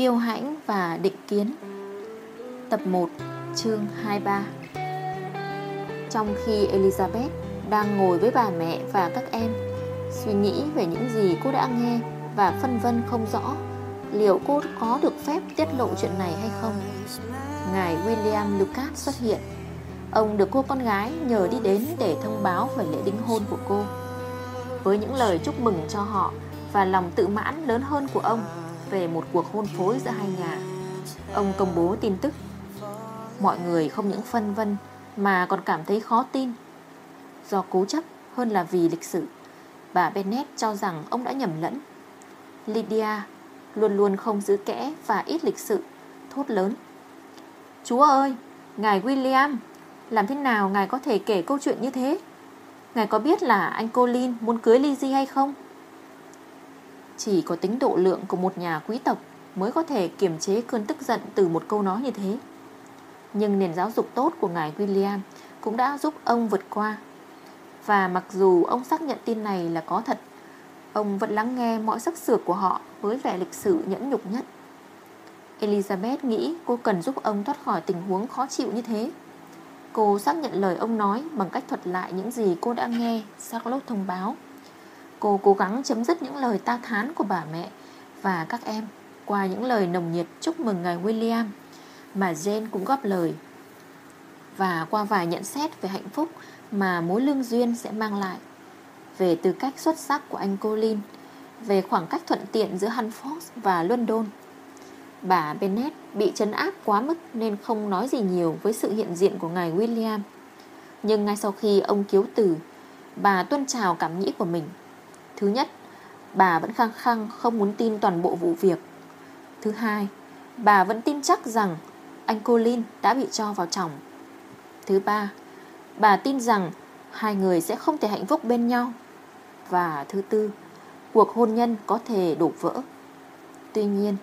kiêu hãnh và định kiến. Tập 1 chương 23 Trong khi Elizabeth đang ngồi với bà mẹ và các em, Suy nghĩ về những gì cô đã nghe và phân vân không rõ Liệu cô có được phép tiết lộ chuyện này hay không, Ngài William Lucas xuất hiện. Ông được cô con gái nhờ đi đến để thông báo về lễ đính hôn của cô. Với những lời chúc mừng cho họ Và lòng tự mãn lớn hơn của ông về một cuộc hôn phối giữa hai nhà. Ông công bố tin tức. Mọi người không những phân vân, Mà còn cảm thấy khó tin. Do cố chấp hơn là vì lịch sử Bà Bennett cho rằng ông đã nhầm lẫn. Lydia Luôn luôn không giữ kẽ và ít lịch sự, Thốt lớn. Chúa ơi, Ngài William, Làm thế nào ngài có thể kể câu chuyện như thế? Ngài có biết là anh Colin Muốn cưới Lizzie hay không? Chỉ có tính độ lượng của một nhà quý tộc Mới có thể kiềm chế cơn tức giận Từ một câu nói như thế. Nhưng nền giáo dục tốt của ngài William Cũng đã giúp ông vượt qua. Và mặc dù ông xác nhận tin này là có thật, Ông vẫn lắng nghe mọi sắc sược của họ Với vẻ lịch sự nhẫn nhục nhất. Elizabeth nghĩ cô cần giúp ông thoát khỏi tình huống khó chịu như thế. Cô xác nhận lời ông nói bằng cách thuật lại những gì cô đã nghe Charlotte thông báo. Cô cố gắng chấm dứt những lời ta thán của bà mẹ và các em Qua những lời nồng nhiệt chúc mừng ngài William Mà Jane cũng góp lời Và qua vài nhận xét về hạnh phúc mà mối lương duyên sẽ mang lại Về tư cách xuất sắc của anh Colin Về khoảng cách thuận tiện giữa Hanford và London Bà Bennet bị chấn áp quá mức nên không nói gì nhiều với sự hiện diện của ngài William. Nhưng ngay sau khi ông cứu từ, bà tuân trào cảm nghĩ của mình. Thứ nhất, bà vẫn khăng khăng không muốn tin toàn bộ vụ việc. Thứ hai, bà vẫn tin chắc rằng anh Colin đã bị cho vào chồng. Thứ ba, bà tin rằng hai người sẽ không thể hạnh phúc bên nhau. Và thứ tư, cuộc hôn nhân có thể đổ vỡ. Tuy nhiên,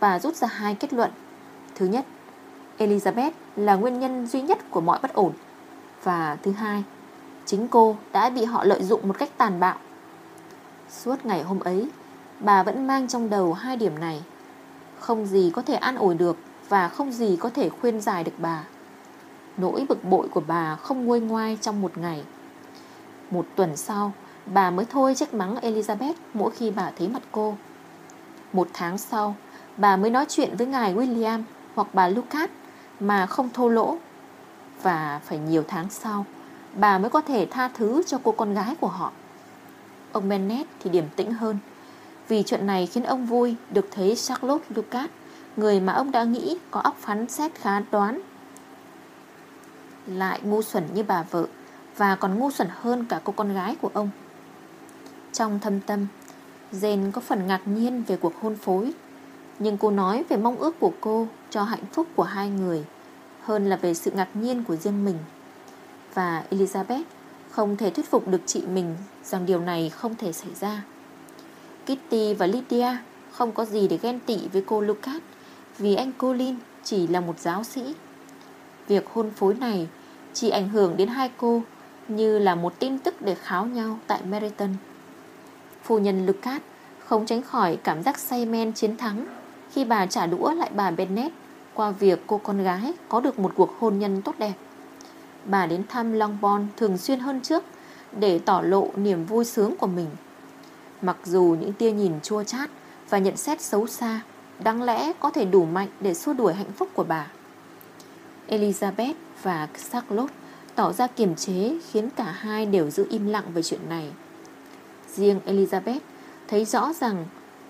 bà rút ra hai kết luận. Thứ nhất, Elizabeth là nguyên nhân duy nhất của mọi bất ổn. Và thứ hai, chính cô đã bị họ lợi dụng một cách tàn bạo. Suốt ngày hôm ấy, bà vẫn mang trong đầu hai điểm này. Không gì có thể an ủi được và không gì có thể khuyên giải được bà. Nỗi bực bội của bà không nguôi ngoai trong một ngày. Một tuần sau, bà mới thôi trách mắng Elizabeth mỗi khi bà thấy mặt cô. Một tháng sau, bà mới nói chuyện với ngài William hoặc bà Lucas mà không thô lỗ. Và phải nhiều tháng sau, bà mới có thể tha thứ cho cô con gái của họ. Ông Bennett thì điềm tĩnh hơn. Vì chuyện này khiến ông vui được thấy Charlotte Lucas, người mà ông đã nghĩ có óc phán xét khá đoán. Lại ngu xuẩn như bà vợ và còn ngu xuẩn hơn cả cô con gái của ông. Trong thâm tâm, Jane có phần ngạc nhiên về cuộc hôn phối nhưng cô nói về mong ước của cô cho hạnh phúc của hai người Hơn là về sự ngạc nhiên của riêng mình Và Elizabeth không thể thuyết phục được chị mình rằng điều này không thể xảy ra. Kitty và Lydia không có gì để ghen tị với cô Lucas, Vì anh Colin chỉ là một giáo sĩ. Việc hôn phối này chỉ ảnh hưởng đến hai cô Như là một tin tức để kháo nhau tại Meriton Phu nhân Lucas không tránh khỏi cảm giác say men chiến thắng khi bà trả đũa lại bà Bennett qua việc cô con gái có được một cuộc hôn nhân tốt đẹp. Bà đến thăm Longbourn thường xuyên hơn trước để tỏ lộ niềm vui sướng của mình. Mặc dù những tia nhìn chua chát và nhận xét xấu xa đáng lẽ có thể đủ mạnh để xua đuổi hạnh phúc của bà. Elizabeth và Charlotte tỏ ra kiềm chế khiến cả hai đều giữ im lặng về chuyện này. Riêng Elizabeth thấy rõ rằng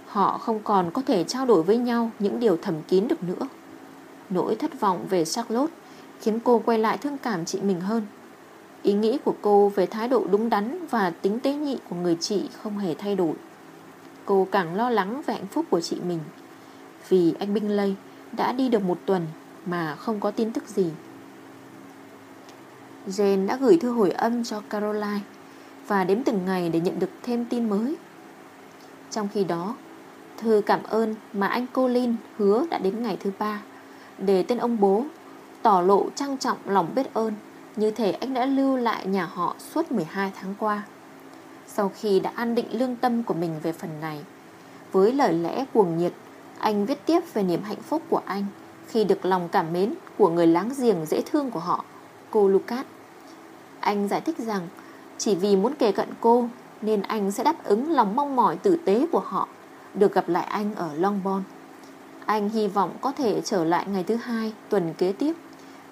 Họ không còn có thể trao đổi với nhau Những điều thầm kín được nữa Nỗi thất vọng về Charlotte Khiến cô quay lại thương cảm chị mình hơn Ý nghĩ của cô về thái độ đúng đắn Và tính tế nhị của người chị Không hề thay đổi. Cô càng lo lắng về hạnh phúc của chị mình. Vì anh Binh Lây Đã đi được một tuần Mà không có tin tức gì. Jane đã gửi thư hồi âm cho Caroline Và đếm từng ngày để nhận được thêm tin mới. Trong khi đó, Thư cảm ơn mà anh Colin hứa đã đến ngày thứ ba Để tên ông bố Tỏ lộ trang trọng lòng biết ơn. Như thể anh đã lưu lại nhà họ suốt 12 tháng qua. Sau khi đã an định lương tâm của mình về phần này, Với lời lẽ cuồng nhiệt, Anh viết tiếp về niềm hạnh phúc của anh Khi được lòng cảm mến của người láng giềng dễ thương của họ, Cô Lucas. Anh giải thích rằng, Chỉ vì muốn kề cận cô Nên anh sẽ đáp ứng lòng mong mỏi tử tế của họ, Được gặp lại anh ở Longbourn. Anh hy vọng có thể trở lại ngày thứ hai Tuần kế tiếp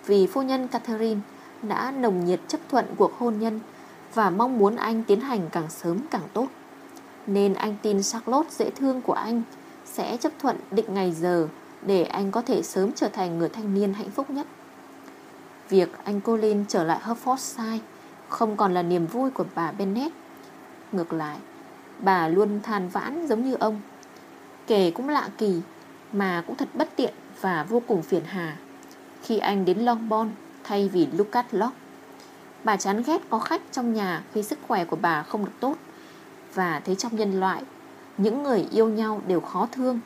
Vì phu nhân Catherine đã nồng nhiệt chấp thuận cuộc hôn nhân Và mong muốn anh tiến hành càng sớm càng tốt. Nên anh tin Charlotte dễ thương của anh Sẽ chấp thuận định ngày giờ Để anh có thể sớm trở thành người thanh niên hạnh phúc nhất. Việc anh Colin trở lại Hertfordshire Không còn là niềm vui của bà Bennet. Ngược lại, Bà luôn than vãn giống như ông. Kể cũng lạ kỳ, Mà cũng thật bất tiện Và vô cùng phiền hà Khi anh đến Longbourn. Thay vì Lucas Lock Bà chán ghét có khách trong nhà Khi sức khỏe của bà không được tốt. Và thấy trong nhân loại, Những người yêu nhau đều khó thương.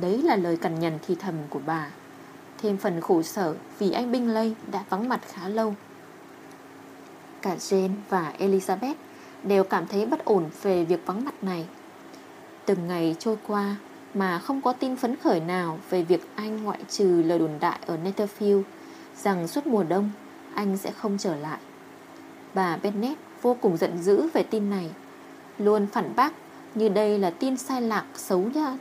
Đấy là lời cằn nhằn thì thầm của bà. Thêm phần khổ sở Vì anh Binh Lây đã vắng mặt khá lâu. Cả Jane và Elizabeth Đều cảm thấy bất ổn về việc vắng mặt này. Từng ngày trôi qua Mà không có tin phấn khởi nào Về việc anh ngoại trừ lời đồn đại Ở Netherfield Rằng suốt mùa đông, Anh sẽ không trở lại. Bà Bennett vô cùng giận dữ về tin này, Luôn phản bác Như đây là tin sai lạc xấu nha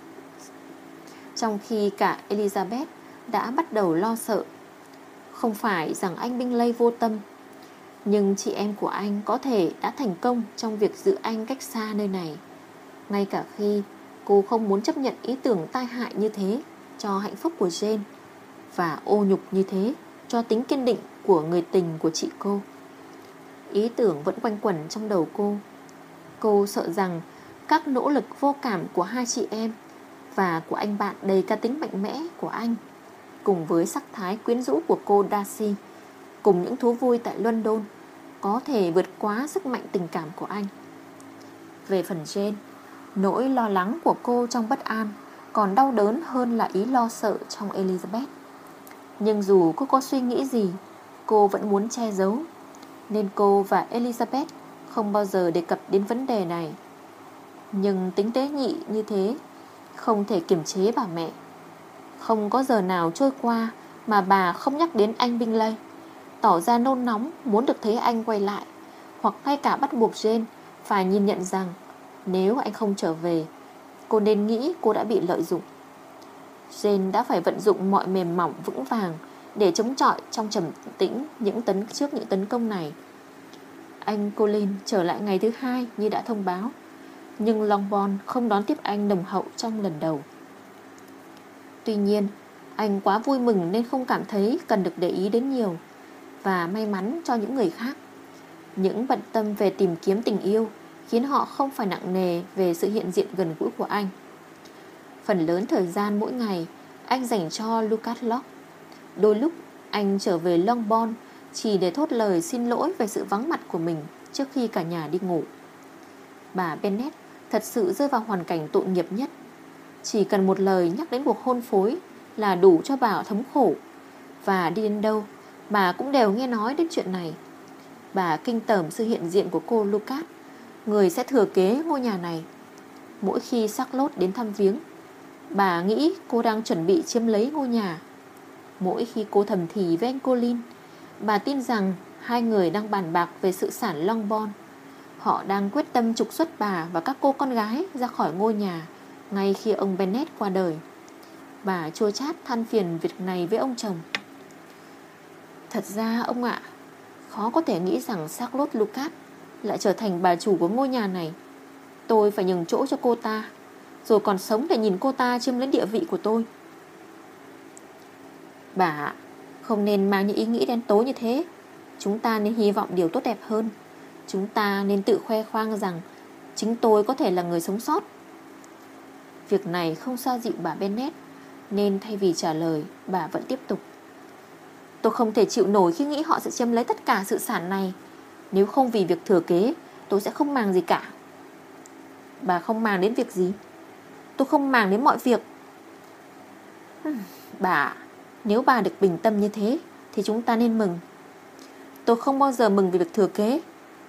Trong khi cả Elizabeth Đã bắt đầu lo sợ, Không phải rằng anh Bingley vô tâm, Nhưng chị em của anh Có thể đã thành công Trong việc giữ anh cách xa nơi này. Ngay cả khi cô không muốn chấp nhận Ý tưởng tai hại như thế Cho hạnh phúc của Jane Và ô nhục như thế cho tính kiên định của người tình của chị cô. Ý tưởng vẫn quanh quẩn trong đầu cô. Cô sợ rằng Các nỗ lực vô cảm của hai chị em Và của anh bạn đầy ca tính mạnh mẽ của anh Cùng với sắc thái quyến rũ của cô Darcy Cùng những thú vui tại London Có thể vượt quá sức mạnh tình cảm của anh. Về phần trên, Nỗi lo lắng của cô trong bất an Còn đau đớn hơn là ý lo sợ trong Elizabeth. Nhưng dù cô có suy nghĩ gì, Cô vẫn muốn che giấu. Nên cô và Elizabeth không bao giờ đề cập đến vấn đề này. Nhưng tính tế nhị như thế, Không thể kiềm chế bà mẹ. Không có giờ nào trôi qua Mà bà không nhắc đến anh Binh Lây Tỏ ra nôn nóng Muốn được thấy anh quay lại, Hoặc ngay cả bắt buộc Jane Phải nhìn nhận rằng Nếu anh không trở về, Cô nên nghĩ cô đã bị lợi dụng. Jane đã phải vận dụng mọi mềm mỏng vững vàng để chống chọi trong trầm tĩnh những tấn trước những tấn công này. Anh Colin trở lại ngày thứ hai như đã thông báo, nhưng Longbourn không đón tiếp anh đồng hậu trong lần đầu. Tuy nhiên, anh quá vui mừng nên không cảm thấy cần được để ý đến nhiều và may mắn cho những người khác. Những bận tâm về tìm kiếm tình yêu khiến họ không phải nặng nề về sự hiện diện gần gũi của anh. Phần lớn thời gian mỗi ngày anh dành cho Lucas Locke. Đôi lúc, anh trở về Longbourn Chỉ để thốt lời xin lỗi về sự vắng mặt của mình Trước khi cả nhà đi ngủ. Bà Bennett thật sự rơi vào hoàn cảnh tội nghiệp nhất. Chỉ cần một lời nhắc đến cuộc hôn phối Là đủ cho bà thống khổ. Và đi đến đâu, Bà cũng đều nghe nói đến chuyện này. Bà kinh tởm sự hiện diện của cô Lucas, Người sẽ thừa kế ngôi nhà này. Mỗi khi sắc lốt đến thăm viếng Bà nghĩ cô đang chuẩn bị chiếm lấy ngôi nhà. Mỗi khi cô thầm thì với anh Colin, Bà tin rằng hai người đang bàn bạc về sự sản Longbourn Họ đang quyết tâm trục xuất bà và các cô con gái ra khỏi ngôi nhà Ngay khi ông Bennett qua đời. Bà chua chát than phiền việc này với ông chồng. Thật ra, ông ạ, Khó có thể nghĩ rằng Charlotte Lucas Lại trở thành bà chủ của ngôi nhà này. Tôi phải nhường chỗ cho cô ta. Rồi còn sống để nhìn cô ta chiếm lấy địa vị của tôi. Bà không nên mang những ý nghĩ đen tối như thế. Chúng ta nên hy vọng điều tốt đẹp hơn. Chúng ta nên tự khoe khoang rằng Chính tôi có thể là người sống sót. Việc này không sao dịu bà Bennett Nên thay vì trả lời, Bà vẫn tiếp tục. Tôi không thể chịu nổi khi nghĩ họ sẽ chiếm lấy tất cả sự sản này. Nếu không vì việc thừa kế, Tôi sẽ không màng gì cả. Bà không màng đến việc gì. Tôi không màng đến mọi việc. Bà nếu bà được bình tâm như thế, Thì chúng ta nên mừng. Tôi không bao giờ mừng về việc thừa kế.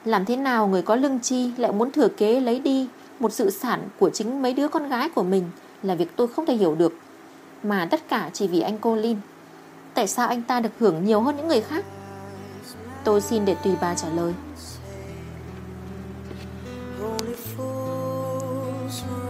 Làm thế nào người có lương chi lại muốn thừa kế lấy đi Một sự sản của chính mấy đứa con gái của mình là việc tôi không thể hiểu được. Mà tất cả chỉ vì anh cô Linh Tại sao anh ta được hưởng nhiều hơn những người khác? Tôi xin để tùy bà trả lời. Fall